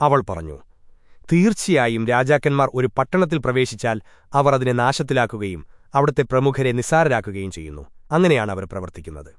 അവൾ പറഞ്ഞു തീർച്ചയായും രാജാക്കന്മാർ ഒരു പട്ടണത്തിൽ പ്രവേശിച്ചാൽ അവർ അതിനെ നാശത്തിലാക്കുകയും അവിടുത്തെ പ്രമുഖരെ നിസാരരാക്കുകയും ചെയ്യുന്നു. അങ്ങനെയാണ് അവർ പ്രവർത്തിക്കുന്നത്.